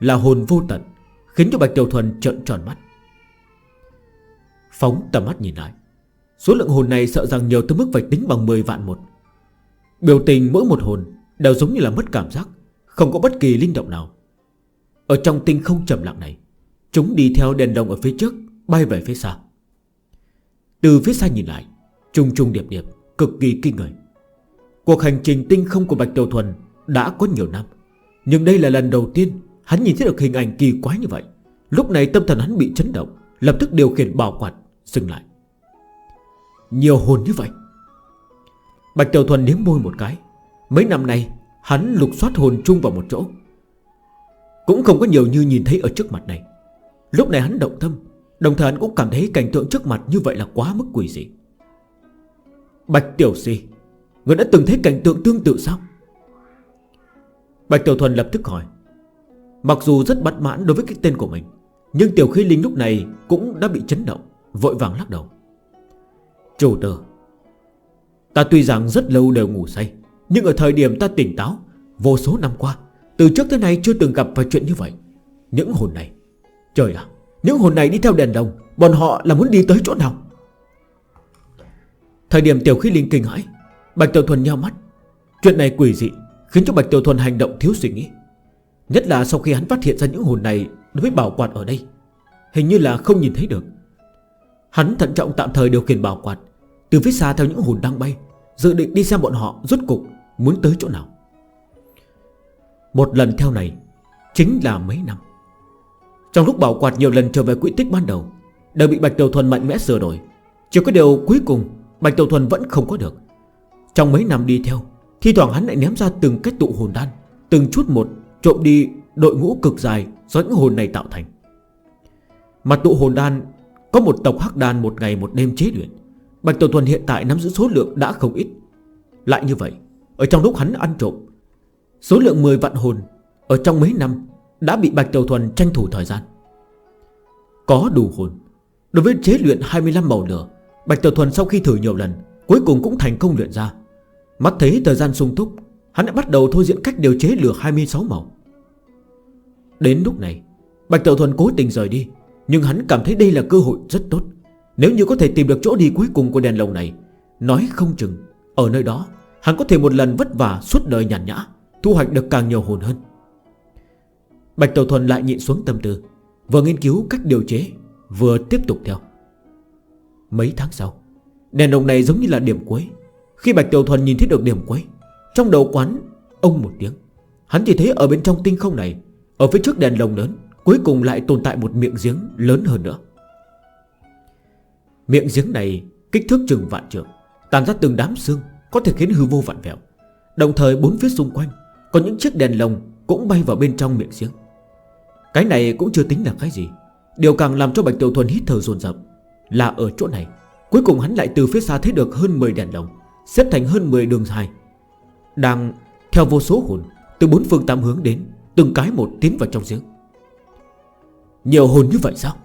A: Là hồn vô tận, Khiến cho Bạch Tiểu Thuần trợn tròn mắt. Phóng tầm mắt nhìn lại. Số lượng hồn này sợ rằng nhiều tới mức phải tính bằng 10 vạn một. Biểu tình mỗi một hồn Đều giống như là mất cảm giác, Không có bất kỳ linh động nào. Ở trong tinh không trầm lặng này, Chúng đi theo đèn lồng ở phía trước, Bay về phía xa. Từ phía xa nhìn lại Trung trung điệp điệp, Cực kỳ kinh người. Cuộc hành trình tinh không của Bạch Tiểu Thuần Đã có nhiều năm. Nhưng đây là lần đầu tiên Hắn nhìn thấy được hình ảnh kỳ quái như vậy. Lúc này tâm thần hắn bị chấn động, Lập tức điều khiển bảo quạt Dừng lại. Nhiều hồn như vậy? Bạch Tiểu Thuần nếm môi một cái. Mấy năm nay, hắn lục soát hồn chung vào một chỗ. Cũng không có nhiều như nhìn thấy ở trước mặt này. Lúc này hắn động tâm, Đồng thời hắn cũng cảm thấy cảnh tượng trước mặt như vậy là quá mức quỷ dị. Bạch Tiểu Si Người đã từng thấy cảnh tượng tương tự sao? Bạch Tiểu Thuần lập tức hỏi. Mặc dù rất bất mãn đối với cái tên của mình, Nhưng Tiểu Khi Linh lúc này Cũng đã bị chấn động, Vội vàng lắc đầu. Chủ tử Ta tuy rằng rất lâu đều ngủ say, Nhưng ở thời điểm ta tỉnh táo, Vô số năm qua, Từ trước tới nay chưa từng gặp phải chuyện như vậy. Những hồn này, Trời ạ, Những hồn này đi theo đèn đồng, Bọn họ là muốn đi tới chỗ nào? Thời điểm Tiểu Khi Linh kinh hãi Bạch Tiểu Thuần nheo mắt. Chuyện này quỷ dị, Khiến cho Bạch Tiểu Thuần hành động thiếu suy nghĩ. Nhất là sau khi hắn phát hiện ra những hồn này Đối với bảo quạt ở đây, Hình như là không nhìn thấy được. Hắn thận trọng tạm thời điều khiển bảo quạt, Từ phía xa theo những hồn đang bay, Dự định đi xem bọn họ rốt cục Muốn tới chỗ nào. Một lần theo này, Chính là mấy năm. Trong lúc bảo quạt nhiều lần trở về quỹ tích ban đầu, Đều bị Bạch Tiểu Thuần mạnh mẽ sửa đổi. Chỉ có điều cuối cùng, Bạch Tiểu Thuần vẫn không có được. Trong mấy năm đi theo Thì thoảng hắn lại ném ra từng cách tụ hồn đan, Từng chút một trộm đi đội ngũ cực dài Do những hồn này tạo thành. Mặt tụ hồn đan, Có một tộc hắc đan một ngày một đêm chế luyện. Bạch Tổ Thuần hiện tại nắm giữ số lượng đã không ít. Lại như vậy, Ở trong lúc hắn ăn trộm, Số lượng 10 vạn hồn Ở trong mấy năm Đã bị Bạch Tổ Thuần tranh thủ thời gian. Có đủ hồn, Đối với chế luyện 25 màu lửa, Bạch Tổ Thuần sau khi thử nhiều lần, Cuối cùng cũng thành công luyện ra. Mắt thấy thời gian sung túc, Hắn đã bắt đầu thôi diện cách điều chế lửa 26 màu. Đến lúc này, Bạch Tiểu Thuần cố tình rời đi, Nhưng hắn cảm thấy đây là cơ hội rất tốt. Nếu như có thể tìm được chỗ đi cuối cùng của đèn lồng này, Nói không chừng, Ở nơi đó, Hắn có thể một lần vất vả suốt đời nhàn nhã, Thu hoạch được càng nhiều hồn hơn. Bạch Tiểu Thuần lại nhịn xuống tâm tư, Vừa nghiên cứu cách điều chế, Vừa tiếp tục theo. Mấy tháng sau, Đèn lồng này giống như là điểm cuối. Khi Bạch Tiểu Thuần nhìn thấy được điểm quấy, Trong đầu quán, ông một tiếng. Hắn chỉ thấy ở bên trong tinh không này, Ở phía trước đèn lồng lớn, Cuối cùng lại tồn tại một miệng giếng lớn hơn nữa. Miệng giếng này kích thước chừng vạn trượng, Tàn ra từng đám xương, Có thể khiến hư vô vạn vẹo. Đồng thời bốn phía xung quanh, Có những chiếc đèn lồng cũng bay vào bên trong miệng giếng. Cái này cũng chưa tính là cái gì. Điều càng làm cho Bạch Tiểu Thuần hít thở dồn dập Là ở chỗ này. Cuối cùng hắn lại từ phía xa thấy được hơn 10 đèn lồng. Xếp thành hơn 10 đường dài, Đang theo vô số hồn Từ bốn phương tám hướng đến Từng cái một tiến vào trong giếng. Nhiều hồn như vậy sao?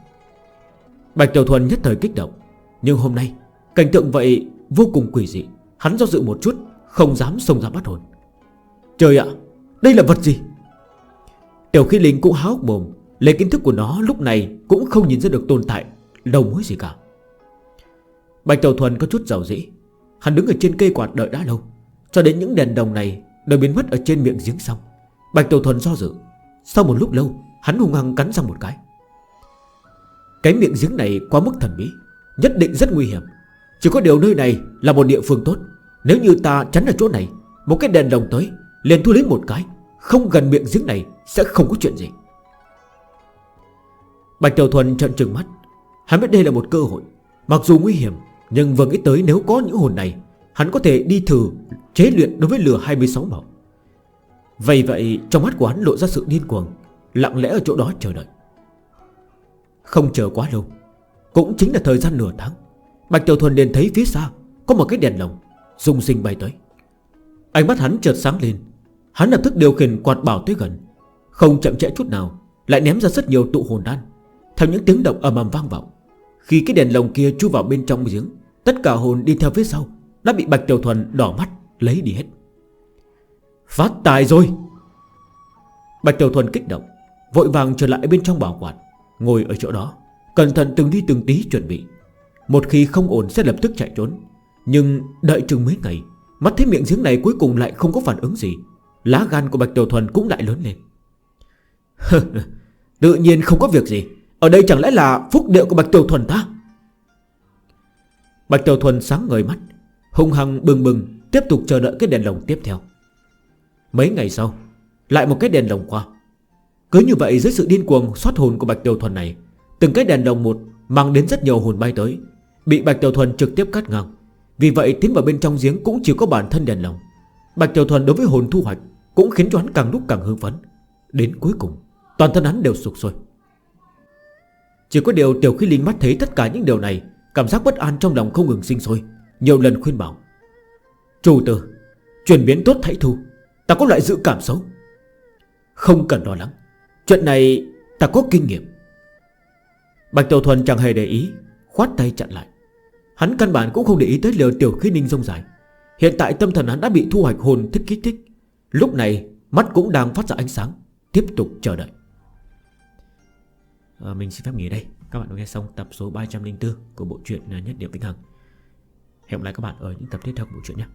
A: Bạch Tiểu Thuần nhất thời kích động, Nhưng hôm nay cảnh tượng vậy vô cùng quỷ dị. Hắn do dự một chút, Không dám xông ra bắt hồn. Trời ạ, đây là vật gì? Tiểu khí linh cũng háo mồm, Lấy kiến thức của nó lúc này Cũng không nhìn ra được tồn tại Đầu mối gì cả. Bạch Tiểu Thuần có chút giàu dĩ Hắn đứng ở trên cây quạt đợi đã lâu. Cho đến những đèn đồng này Đều biến mất ở trên miệng giếng xong, Bạch Tiểu Thuần do dự. Sau một lúc lâu hắn hung hăng cắn sang một cái. Cái miệng giếng này quá mức thần bí Nhất định rất nguy hiểm. Chỉ có điều nơi này là một địa phương tốt. Nếu như ta chắn ở chỗ này Một cái đèn đồng tới liền thu lấy một cái. Không gần miệng giếng này sẽ không có chuyện gì. Bạch Tiểu Thuần trận trừng mắt. Hắn biết đây là một cơ hội. Mặc dù nguy hiểm nhưng vừa nghĩ tới nếu có những hồn này, Hắn có thể đi thử chế luyện đối với lửa 26 bảo Vậy vậy, trong mắt của hắn lộ ra sự điên cuồng, Lặng lẽ ở chỗ đó chờ đợi. Không chờ quá lâu, Cũng chính là thời gian nửa tháng, Bạch Tiểu Thuần liền thấy phía xa Có một cái đèn lồng Dùng sinh bay tới. Ánh mắt hắn chợt sáng lên, Hắn lập tức điều khiển quạt bảo tới gần, Không chậm trễ chút nào, Lại ném ra rất nhiều tụ hồn đan, Theo những tiếng động ầm ầm vang vọng. Khi cái đèn lồng kia chui vào bên trong giếng, Tất cả hồn đi theo phía sau, Đã bị Bạch Tiểu Thuần đỏ mắt, lấy đi hết. Phát tài rồi! Bạch Tiểu Thuần kích động, Vội vàng trở lại bên trong bảo quản, Ngồi ở chỗ đó, Cẩn thận từng đi từng tí chuẩn bị. Một khi không ổn sẽ lập tức chạy trốn. Nhưng đợi chừng mấy ngày, Mắt thấy miệng giếng này cuối cùng lại không có phản ứng gì, Lá gan của Bạch Tiểu Thuần cũng lại lớn lên. Tự nhiên không có việc gì. Ở đây chẳng lẽ là phúc điệu của Bạch Tiểu Thuần ta? Bạch Tiểu Thuần sáng ngời mắt, Hung hăng bừng bừng, Tiếp tục chờ đợi cái đèn lồng tiếp theo. Mấy ngày sau, Lại một cái đèn lồng qua. Cứ như vậy dưới sự điên cuồng xót hồn của Bạch Tiểu Thuần này, Từng cái đèn lồng một Mang đến rất nhiều hồn bay tới, Bị Bạch Tiểu Thuần trực tiếp cắt ngang. Vì vậy tiến vào bên trong giếng cũng chỉ có bản thân đèn lồng. Bạch Tiểu Thuần đối với hồn thu hoạch Cũng khiến cho hắn càng lúc càng hưng phấn. Đến cuối cùng, Toàn thân hắn đều sụp sôi. Chỉ có điều Tiểu Khí Linh mắt thấy tất cả những điều này, Cảm giác bất an trong lòng không ngừng sinh sôi, Nhiều lần khuyên bảo. Chủ tử, Chuyển biến tốt hãy thu, Ta có loại dự cảm xấu. Không cần lo lắng, Chuyện này ta có kinh nghiệm. Bạch Tiểu Thuần chẳng hề để ý, Khoát tay chặn lại. Hắn căn bản cũng không để ý tới liều Tiểu Khí Ninh rông dài. Hiện tại tâm thần hắn đã bị thu hoạch hồn thích kích thích. Lúc này, mắt cũng đang phát ra ánh sáng, Tiếp tục chờ đợi. Ờ, mình xin phép nghỉ đây. Các bạn đã nghe xong tập số 304 Của bộ truyện à, Nhất Điểm Vĩnh Hằng. Hẹn gặp lại các bạn ở những tập tiếp theo của bộ truyện nhé.